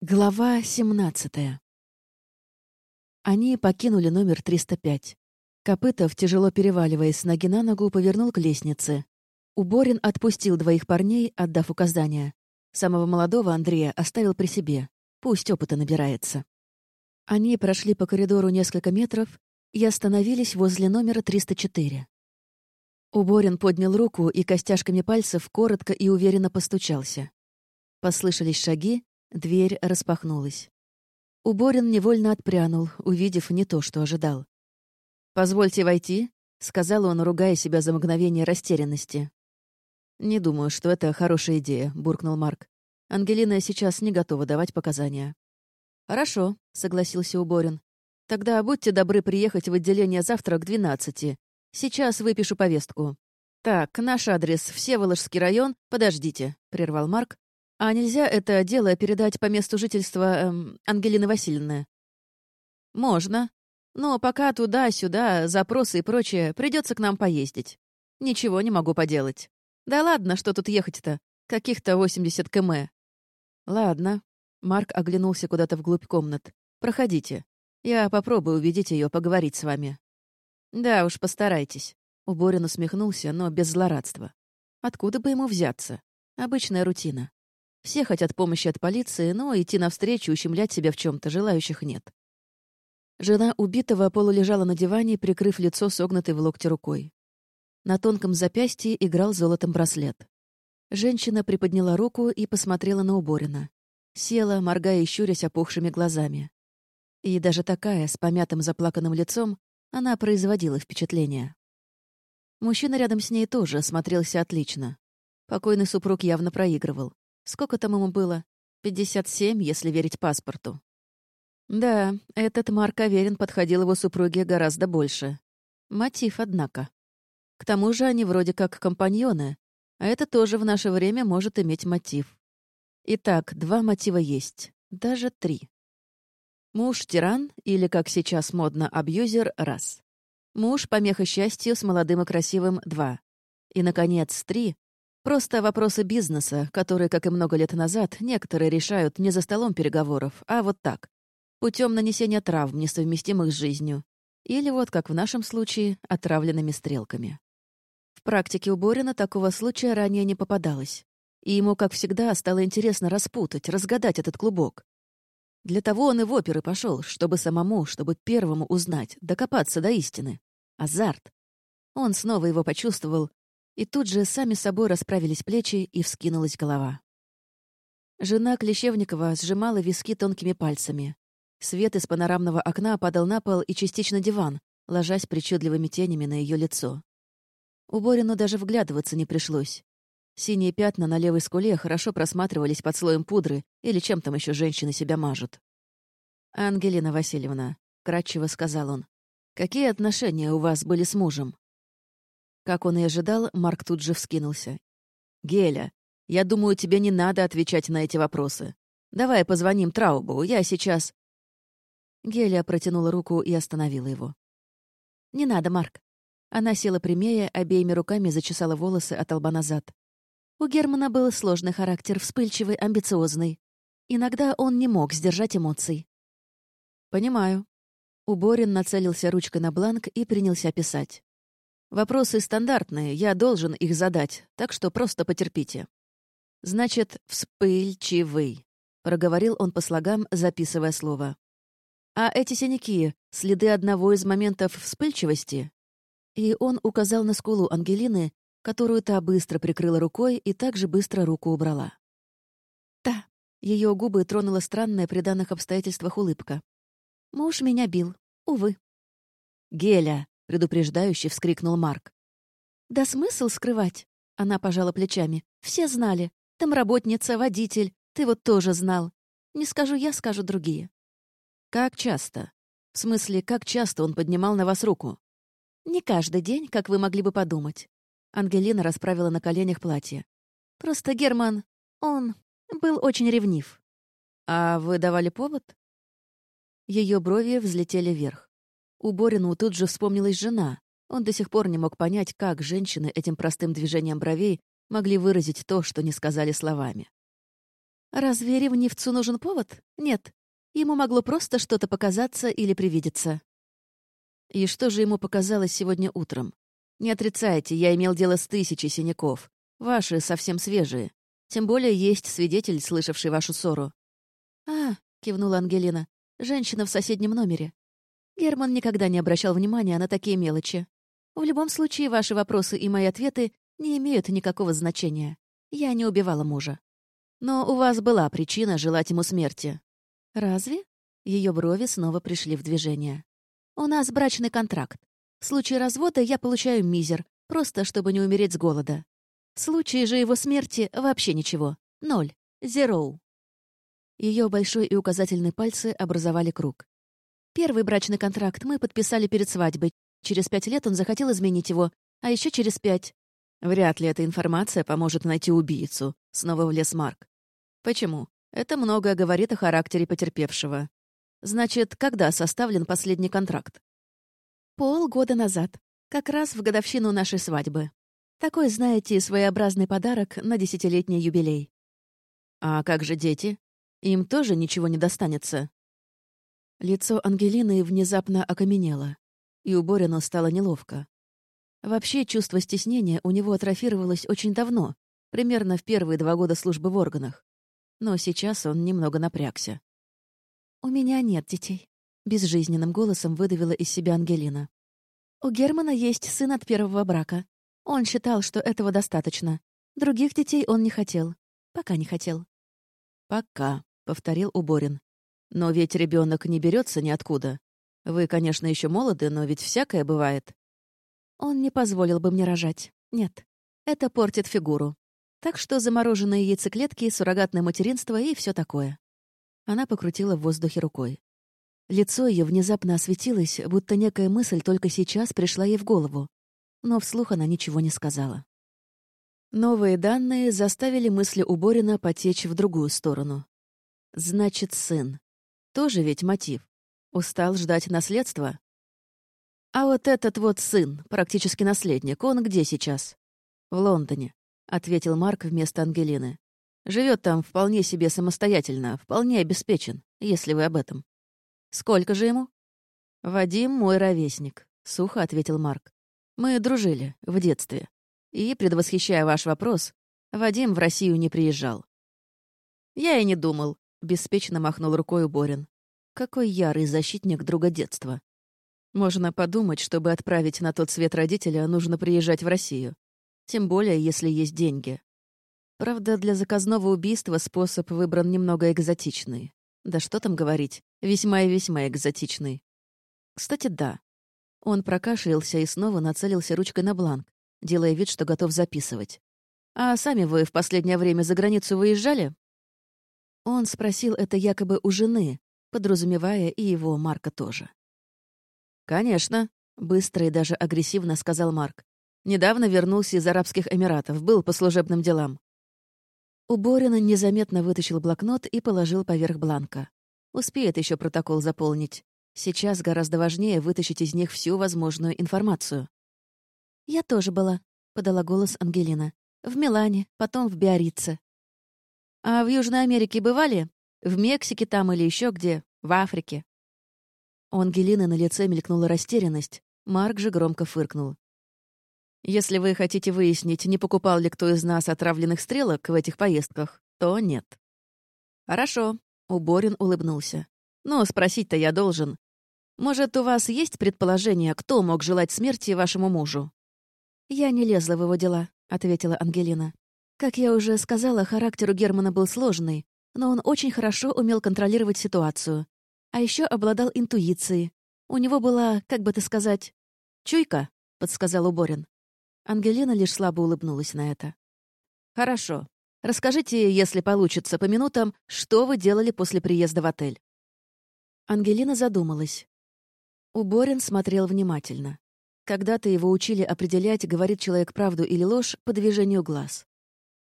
Глава 17 Они покинули номер 305. Копытов, тяжело переваливаясь с ноги на ногу, повернул к лестнице. Уборин отпустил двоих парней, отдав указания. Самого молодого Андрея оставил при себе. Пусть опыта набирается. Они прошли по коридору несколько метров и остановились возле номера 304. Уборин поднял руку и костяшками пальцев коротко и уверенно постучался. Послышались шаги, Дверь распахнулась. Уборин невольно отпрянул, увидев не то, что ожидал. «Позвольте войти», — сказал он, ругая себя за мгновение растерянности. «Не думаю, что это хорошая идея», — буркнул Марк. «Ангелина сейчас не готова давать показания». «Хорошо», — согласился Уборин. «Тогда будьте добры приехать в отделение завтра к двенадцати. Сейчас выпишу повестку». «Так, наш адрес — Всеволожский район. Подождите», — прервал Марк, а нельзя это дело передать по месту жительства эм, Ангелины Васильевны? Можно. Но пока туда-сюда, запросы и прочее, придется к нам поездить. Ничего не могу поделать. Да ладно, что тут ехать-то? Каких-то 80 км. Ладно. Марк оглянулся куда-то вглубь комнат. Проходите. Я попробую убедить ее поговорить с вами. Да уж, постарайтесь. Уборин усмехнулся, но без злорадства. Откуда бы ему взяться? Обычная рутина. Все хотят помощи от полиции, но идти навстречу, ущемлять себя в чем то желающих нет. Жена убитого полулежала на диване, прикрыв лицо согнутой в локте рукой. На тонком запястье играл золотом браслет. Женщина приподняла руку и посмотрела на Уборина. Села, моргая и щурясь опухшими глазами. И даже такая, с помятым заплаканным лицом, она производила впечатление. Мужчина рядом с ней тоже смотрелся отлично. Покойный супруг явно проигрывал. Сколько там ему было? 57, если верить паспорту. Да, этот Марк Аверин подходил его супруге гораздо больше. Мотив, однако. К тому же они вроде как компаньоны, а это тоже в наше время может иметь мотив. Итак, два мотива есть, даже три. Муж-тиран, или, как сейчас модно, абьюзер — раз. Муж — помеха счастью с молодым и красивым — два. И, наконец, три Просто вопросы бизнеса, которые, как и много лет назад, некоторые решают не за столом переговоров, а вот так. Путем нанесения травм, несовместимых с жизнью. Или вот, как в нашем случае, отравленными стрелками. В практике у Борина такого случая ранее не попадалось. И ему, как всегда, стало интересно распутать, разгадать этот клубок. Для того он и в оперы пошел, чтобы самому, чтобы первому узнать, докопаться до истины. Азарт. Он снова его почувствовал и тут же сами собой расправились плечи и вскинулась голова. Жена Клещевникова сжимала виски тонкими пальцами. Свет из панорамного окна падал на пол и частично диван, ложась причудливыми тенями на ее лицо. У Борину даже вглядываться не пришлось. Синие пятна на левой скуле хорошо просматривались под слоем пудры или чем там еще женщины себя мажут. «Ангелина Васильевна», — кратчево сказал он, — «какие отношения у вас были с мужем?» Как он и ожидал, Марк тут же вскинулся. «Геля, я думаю, тебе не надо отвечать на эти вопросы. Давай позвоним Траубу, я сейчас...» Геля протянула руку и остановила его. «Не надо, Марк». Она села прямее, обеими руками зачесала волосы от лба назад. У Германа был сложный характер, вспыльчивый, амбициозный. Иногда он не мог сдержать эмоций. «Понимаю». Уборин нацелился ручкой на бланк и принялся писать. Вопросы стандартные, я должен их задать, так что просто потерпите. Значит, вспыльчивый, проговорил он по слогам, записывая слово. А эти синяки — следы одного из моментов вспыльчивости? И он указал на скулу Ангелины, которую та быстро прикрыла рукой и также быстро руку убрала. «Да», — ее губы тронула странная при данных обстоятельствах улыбка. «Муж меня бил, увы». «Геля», предупреждающе вскрикнул Марк. «Да смысл скрывать?» Она пожала плечами. «Все знали. Домработница, водитель. Ты вот тоже знал. Не скажу я, скажу другие». «Как часто? В смысле, как часто он поднимал на вас руку?» «Не каждый день, как вы могли бы подумать». Ангелина расправила на коленях платье. «Просто Герман, он был очень ревнив». «А вы давали повод?» Ее брови взлетели вверх. У Борину тут же вспомнилась жена. Он до сих пор не мог понять, как женщины этим простым движением бровей могли выразить то, что не сказали словами. Разве ревнивцу нужен повод? Нет. Ему могло просто что-то показаться или привидеться. И что же ему показалось сегодня утром? Не отрицайте, я имел дело с тысячей синяков. Ваши совсем свежие. Тем более есть свидетель, слышавший вашу ссору. «А», — кивнула Ангелина, — «женщина в соседнем номере». Герман никогда не обращал внимания на такие мелочи. В любом случае, ваши вопросы и мои ответы не имеют никакого значения. Я не убивала мужа. Но у вас была причина желать ему смерти. Разве? Ее брови снова пришли в движение. У нас брачный контракт. В случае развода я получаю мизер, просто чтобы не умереть с голода. В случае же его смерти вообще ничего. Ноль. Зероу. Ее большой и указательный пальцы образовали круг. Первый брачный контракт мы подписали перед свадьбой. Через пять лет он захотел изменить его, а еще через пять. Вряд ли эта информация поможет найти убийцу. Снова влез Марк. Почему? Это многое говорит о характере потерпевшего. Значит, когда составлен последний контракт? Полгода назад. Как раз в годовщину нашей свадьбы. Такой, знаете, своеобразный подарок на десятилетний юбилей. А как же дети? Им тоже ничего не достанется. Лицо Ангелины внезапно окаменело, и у Борина стало неловко. Вообще, чувство стеснения у него атрофировалось очень давно, примерно в первые два года службы в органах. Но сейчас он немного напрягся. «У меня нет детей», — безжизненным голосом выдавила из себя Ангелина. «У Германа есть сын от первого брака. Он считал, что этого достаточно. Других детей он не хотел. Пока не хотел». «Пока», — повторил Уборин. Но ведь ребенок не берется ниоткуда. Вы, конечно, еще молоды, но ведь всякое бывает. Он не позволил бы мне рожать. Нет. Это портит фигуру. Так что замороженные яйцеклетки, суррогатное материнство и все такое. Она покрутила в воздухе рукой. Лицо ее внезапно осветилось, будто некая мысль только сейчас пришла ей в голову. Но вслух она ничего не сказала. Новые данные заставили мысли Уборина потечь в другую сторону. Значит, сын. Тоже ведь мотив. Устал ждать наследства? А вот этот вот сын, практически наследник, он где сейчас? В Лондоне, — ответил Марк вместо Ангелины. Живет там вполне себе самостоятельно, вполне обеспечен, если вы об этом. Сколько же ему? Вадим мой ровесник, — сухо ответил Марк. Мы дружили в детстве. И, предвосхищая ваш вопрос, Вадим в Россию не приезжал. Я и не думал, — беспечно махнул рукой Борин. «Какой ярый защитник друга детства. Можно подумать, чтобы отправить на тот свет родителя, нужно приезжать в Россию. Тем более, если есть деньги. Правда, для заказного убийства способ выбран немного экзотичный. Да что там говорить, весьма и весьма экзотичный. Кстати, да. Он прокашлялся и снова нацелился ручкой на бланк, делая вид, что готов записывать. «А сами вы в последнее время за границу выезжали?» Он спросил это якобы у жены, подразумевая и его Марка тоже. «Конечно», — быстро и даже агрессивно сказал Марк. «Недавно вернулся из Арабских Эмиратов, был по служебным делам». Уборин незаметно вытащил блокнот и положил поверх бланка. Успеет еще протокол заполнить. Сейчас гораздо важнее вытащить из них всю возможную информацию. «Я тоже была», — подала голос Ангелина. «В Милане, потом в Биорице. А в Южной Америке бывали? В Мексике там или еще где? В Африке?» У Ангелины на лице мелькнула растерянность. Марк же громко фыркнул. «Если вы хотите выяснить, не покупал ли кто из нас отравленных стрелок в этих поездках, то нет». «Хорошо», — Уборин улыбнулся. «Но спросить-то я должен. Может, у вас есть предположение, кто мог желать смерти вашему мужу?» «Я не лезла в его дела», — ответила Ангелина. Как я уже сказала, характер у Германа был сложный, но он очень хорошо умел контролировать ситуацию. А еще обладал интуицией. У него была, как бы это сказать, «чуйка», — подсказал Уборин. Ангелина лишь слабо улыбнулась на это. «Хорошо. Расскажите, если получится, по минутам, что вы делали после приезда в отель?» Ангелина задумалась. Уборин смотрел внимательно. Когда-то его учили определять, говорит человек правду или ложь, по движению глаз.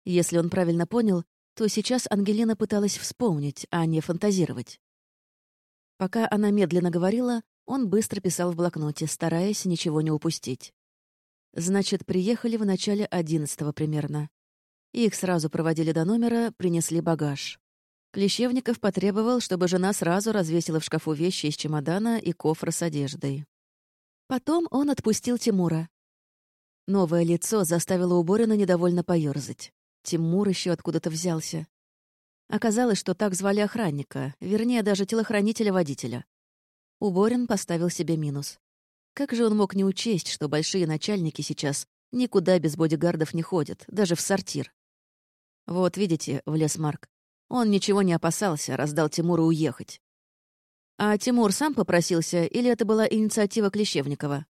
Если он правильно понял, то сейчас Ангелина пыталась вспомнить, а не фантазировать. Пока она медленно говорила, он быстро писал в блокноте, стараясь ничего не упустить. Значит, приехали в начале одиннадцатого примерно. Их сразу проводили до номера, принесли багаж. Клещевников потребовал, чтобы жена сразу развесила в шкафу вещи из чемодана и кофра с одеждой. Потом он отпустил Тимура. Новое лицо заставило Уборина недовольно поёрзать. Тимур еще откуда-то взялся. Оказалось, что так звали охранника, вернее, даже телохранителя-водителя. Уборин поставил себе минус. Как же он мог не учесть, что большие начальники сейчас никуда без бодигардов не ходят, даже в сортир? Вот, видите, влез Марк. Он ничего не опасался, раздал Тимуру уехать. А Тимур сам попросился, или это была инициатива Клещевникова?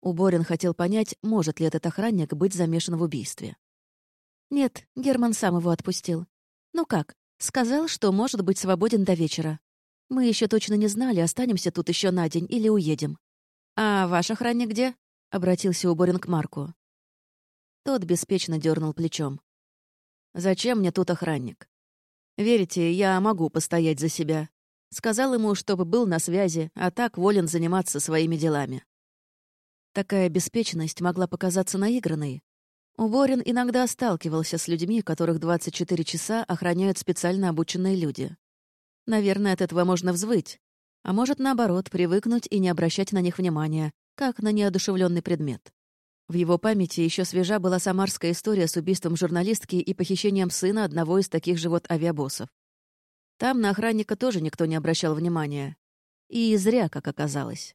Уборин хотел понять, может ли этот охранник быть замешан в убийстве. Нет, Герман сам его отпустил. Ну как, сказал, что может быть свободен до вечера. Мы еще точно не знали, останемся тут еще на день или уедем. «А ваш охранник где?» — обратился Уборин к Марку. Тот беспечно дернул плечом. «Зачем мне тут охранник? Верите, я могу постоять за себя. Сказал ему, чтобы был на связи, а так волен заниматься своими делами. Такая беспечность могла показаться наигранной. Уборин иногда сталкивался с людьми, которых 24 часа охраняют специально обученные люди. Наверное, от этого можно взвыть. А может, наоборот, привыкнуть и не обращать на них внимания, как на неодушевленный предмет. В его памяти еще свежа была самарская история с убийством журналистки и похищением сына одного из таких же вот авиабоссов. Там на охранника тоже никто не обращал внимания. И зря, как оказалось.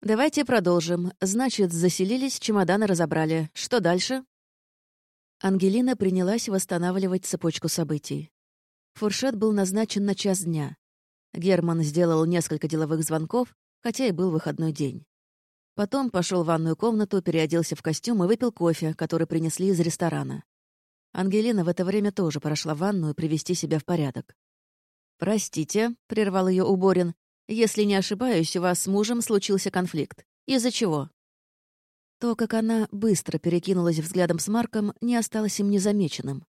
«Давайте продолжим. Значит, заселились, чемоданы разобрали. Что дальше?» Ангелина принялась восстанавливать цепочку событий. Фуршет был назначен на час дня. Герман сделал несколько деловых звонков, хотя и был выходной день. Потом пошел в ванную комнату, переоделся в костюм и выпил кофе, который принесли из ресторана. Ангелина в это время тоже прошла в ванную привести себя в порядок. «Простите», — прервал ее Уборин, «если не ошибаюсь, у вас с мужем случился конфликт. Из-за чего?» То, как она быстро перекинулась взглядом с Марком, не осталось им незамеченным.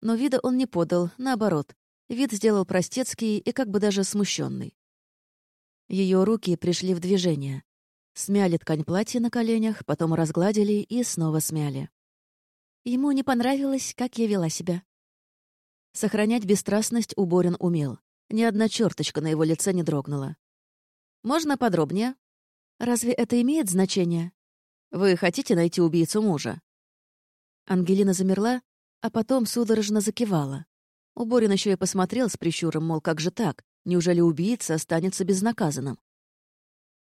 Но вида он не подал, наоборот. Вид сделал простецкий и как бы даже смущенный. Ее руки пришли в движение. Смяли ткань платья на коленях, потом разгладили и снова смяли. Ему не понравилось, как я вела себя. Сохранять бесстрастность Уборин умел. Ни одна черточка на его лице не дрогнула. «Можно подробнее?» «Разве это имеет значение?» «Вы хотите найти убийцу мужа?» Ангелина замерла, а потом судорожно закивала. Уборин еще и посмотрел с прищуром, мол, как же так? Неужели убийца останется безнаказанным?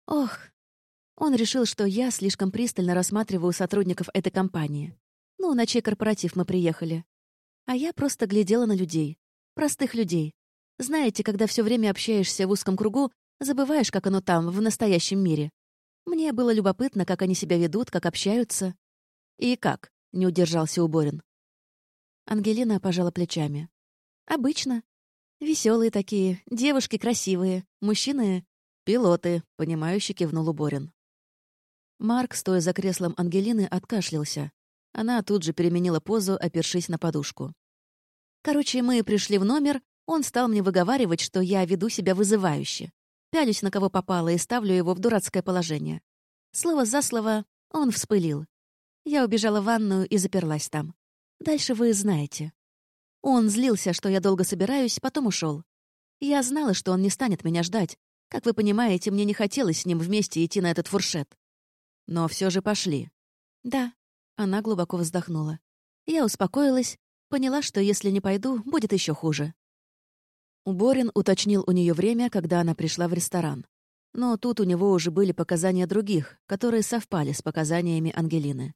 Ох, он решил, что я слишком пристально рассматриваю сотрудников этой компании. Ну, на чей корпоратив мы приехали. А я просто глядела на людей. Простых людей. Знаете, когда все время общаешься в узком кругу, забываешь, как оно там, в настоящем мире. Мне было любопытно, как они себя ведут, как общаются. «И как?» — не удержался Уборин. Ангелина пожала плечами. «Обычно. Веселые такие, девушки красивые, мужчины — пилоты», — понимающе кивнул Уборин. Марк, стоя за креслом Ангелины, откашлялся. Она тут же переменила позу, опершись на подушку. «Короче, мы пришли в номер, он стал мне выговаривать, что я веду себя вызывающе. Пялюсь на кого попало и ставлю его в дурацкое положение. Слово за слово он вспылил. Я убежала в ванную и заперлась там. Дальше вы знаете. Он злился, что я долго собираюсь, потом ушел. Я знала, что он не станет меня ждать. Как вы понимаете, мне не хотелось с ним вместе идти на этот фуршет. Но все же пошли. Да. Она глубоко вздохнула. Я успокоилась, поняла, что если не пойду, будет еще хуже. Уборин уточнил у нее время, когда она пришла в ресторан. Но тут у него уже были показания других, которые совпали с показаниями Ангелины.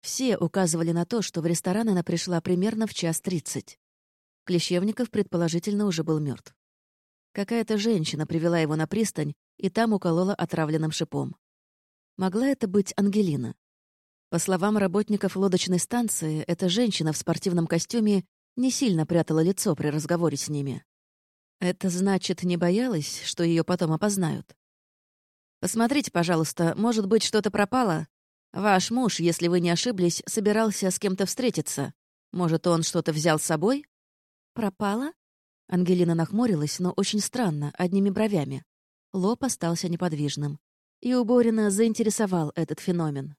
Все указывали на то, что в ресторан она пришла примерно в час тридцать. Клещевников, предположительно, уже был мертв. Какая-то женщина привела его на пристань и там уколола отравленным шипом. Могла это быть Ангелина? По словам работников лодочной станции, эта женщина в спортивном костюме не сильно прятала лицо при разговоре с ними. Это значит, не боялась, что ее потом опознают? «Посмотрите, пожалуйста, может быть, что-то пропало? Ваш муж, если вы не ошиблись, собирался с кем-то встретиться. Может, он что-то взял с собой?» «Пропало?» Ангелина нахмурилась, но очень странно, одними бровями. Лоб остался неподвижным и у Борина заинтересовал этот феномен.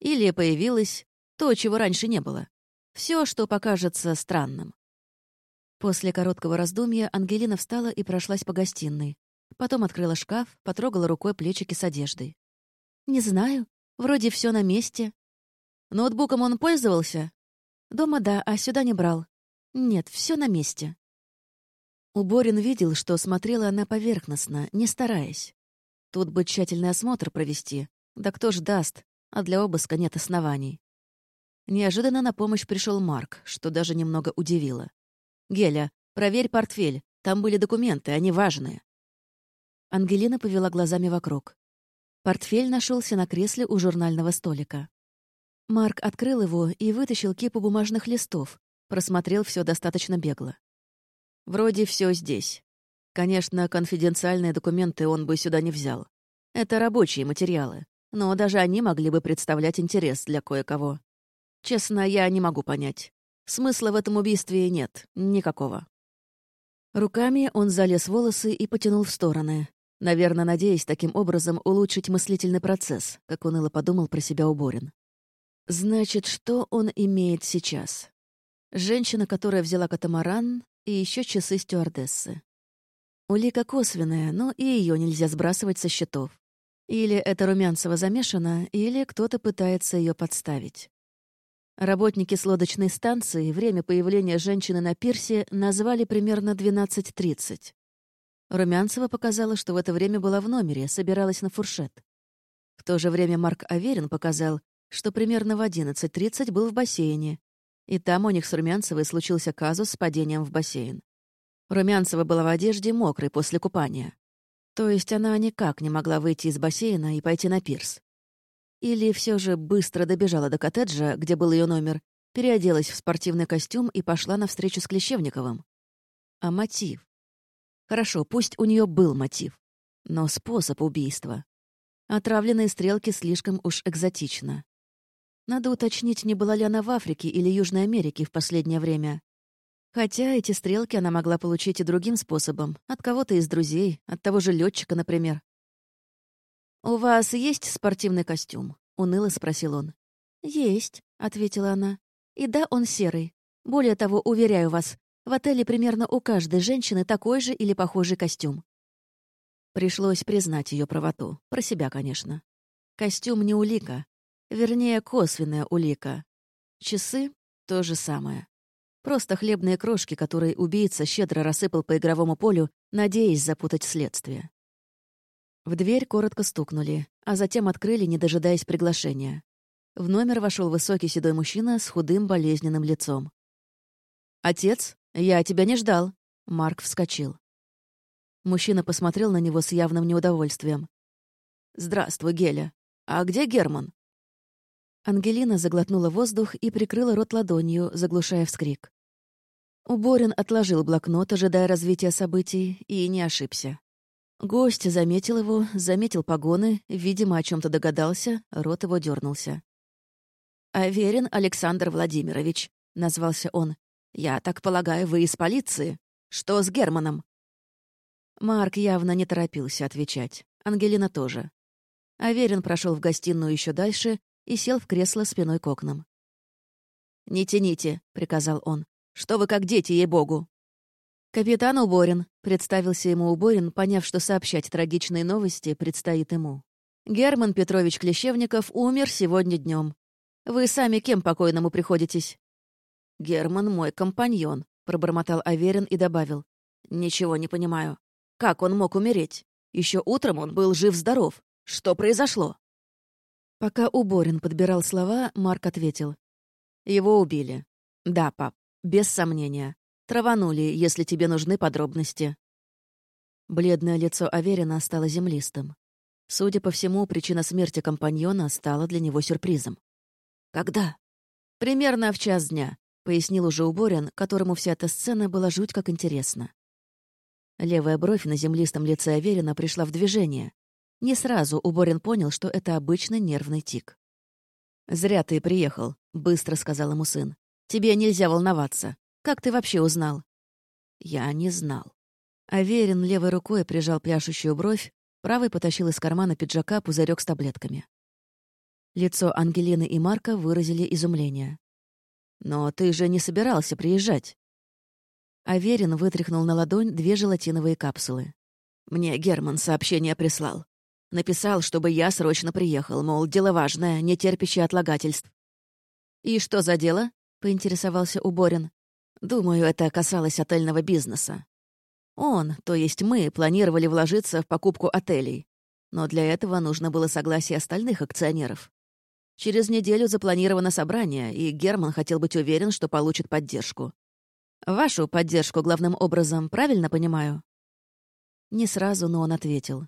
Или появилось то, чего раньше не было. Все, что покажется странным. После короткого раздумья Ангелина встала и прошлась по гостиной. Потом открыла шкаф, потрогала рукой плечики с одеждой. «Не знаю. Вроде все на месте». «Ноутбуком он пользовался?» «Дома да, а сюда не брал. Нет, все на месте». Уборин видел, что смотрела она поверхностно, не стараясь. Тут бы тщательный осмотр провести. Да кто ж даст, а для обыска нет оснований. Неожиданно на помощь пришел Марк, что даже немного удивило. «Геля, проверь портфель. Там были документы, они важные». Ангелина повела глазами вокруг. Портфель нашелся на кресле у журнального столика. Марк открыл его и вытащил кипу бумажных листов, просмотрел все достаточно бегло. Вроде все здесь. Конечно, конфиденциальные документы он бы сюда не взял. Это рабочие материалы, но даже они могли бы представлять интерес для кое-кого. Честно, я не могу понять. Смысла в этом убийстве нет, никакого. Руками он залез в волосы и потянул в стороны, наверное, надеясь таким образом улучшить мыслительный процесс, как уныло подумал про себя Уборин. Значит, что он имеет сейчас? Женщина, которая взяла катамаран, и еще часы стюардессы. Улика косвенная, но и ее нельзя сбрасывать со счетов. Или это Румянцева замешана, или кто-то пытается ее подставить. Работники с лодочной станции время появления женщины на пирсе назвали примерно 12.30. Румянцева показала, что в это время была в номере, собиралась на фуршет. В то же время Марк Аверин показал, что примерно в 11.30 был в бассейне, и там у них с Румянцевой случился казус с падением в бассейн. Румянцева была в одежде мокрой после купания. То есть она никак не могла выйти из бассейна и пойти на пирс. Или все же быстро добежала до коттеджа, где был ее номер, переоделась в спортивный костюм и пошла на встречу с Клещевниковым. А мотив? Хорошо, пусть у нее был мотив. Но способ убийства. Отравленные стрелки слишком уж экзотично. Надо уточнить, не была ли она в Африке или Южной Америке в последнее время. Хотя эти стрелки она могла получить и другим способом. От кого-то из друзей, от того же летчика, например. «У вас есть спортивный костюм?» — уныло спросил он. «Есть», — ответила она. «И да, он серый. Более того, уверяю вас, в отеле примерно у каждой женщины такой же или похожий костюм». Пришлось признать ее правоту. Про себя, конечно. Костюм не улика, Вернее, косвенная улика. Часы — то же самое. Просто хлебные крошки, которые убийца щедро рассыпал по игровому полю, надеясь запутать следствие. В дверь коротко стукнули, а затем открыли, не дожидаясь приглашения. В номер вошел высокий седой мужчина с худым болезненным лицом. «Отец, я тебя не ждал!» Марк вскочил. Мужчина посмотрел на него с явным неудовольствием. «Здравствуй, Геля. А где Герман?» Ангелина заглотнула воздух и прикрыла рот ладонью, заглушая вскрик. Уборин отложил блокнот, ожидая развития событий, и не ошибся. Гость заметил его, заметил погоны, видимо, о чем то догадался, рот его дернулся. «Аверин Александр Владимирович», — назвался он. «Я так полагаю, вы из полиции? Что с Германом?» Марк явно не торопился отвечать. Ангелина тоже. Аверин прошел в гостиную еще дальше и сел в кресло спиной к окнам. «Не тяните», — приказал он. «Что вы как дети, ей-богу!» «Капитан Уборин», — представился ему Уборин, поняв, что сообщать трагичные новости предстоит ему. «Герман Петрович Клещевников умер сегодня днем. Вы сами кем покойному приходитесь?» «Герман мой компаньон», — пробормотал Аверин и добавил. «Ничего не понимаю. Как он мог умереть? Еще утром он был жив-здоров. Что произошло?» Пока Уборин подбирал слова, Марк ответил. «Его убили. Да, пап, без сомнения. Траванули, если тебе нужны подробности». Бледное лицо Аверина стало землистым. Судя по всему, причина смерти компаньона стала для него сюрпризом. «Когда?» «Примерно в час дня», — пояснил уже Уборин, которому вся эта сцена была жуть как интересна. Левая бровь на землистом лице Аверина пришла в движение, не сразу Уборин понял, что это обычный нервный тик. «Зря ты приехал», — быстро сказал ему сын. «Тебе нельзя волноваться. Как ты вообще узнал?» «Я не знал». Аверин левой рукой прижал пляшущую бровь, правой потащил из кармана пиджака пузырек с таблетками. Лицо Ангелины и Марка выразили изумление. «Но ты же не собирался приезжать». Аверин вытряхнул на ладонь две желатиновые капсулы. «Мне Герман сообщение прислал. Написал, чтобы я срочно приехал, мол, дело важное, не терпящее отлагательств». «И что за дело?» — поинтересовался Уборин. «Думаю, это касалось отельного бизнеса. Он, то есть мы, планировали вложиться в покупку отелей. Но для этого нужно было согласие остальных акционеров. Через неделю запланировано собрание, и Герман хотел быть уверен, что получит поддержку. Вашу поддержку главным образом, правильно понимаю? Не сразу, но он ответил.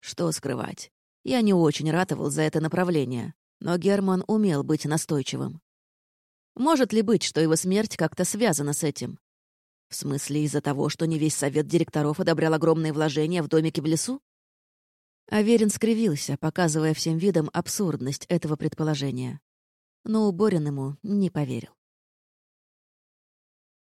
Что скрывать? Я не очень ратовал за это направление, но Герман умел быть настойчивым. Может ли быть, что его смерть как-то связана с этим? В смысле, из-за того, что не весь совет директоров одобрял огромные вложения в домике в лесу? Аверин скривился, показывая всем видом абсурдность этого предположения. Но Уборин ему не поверил.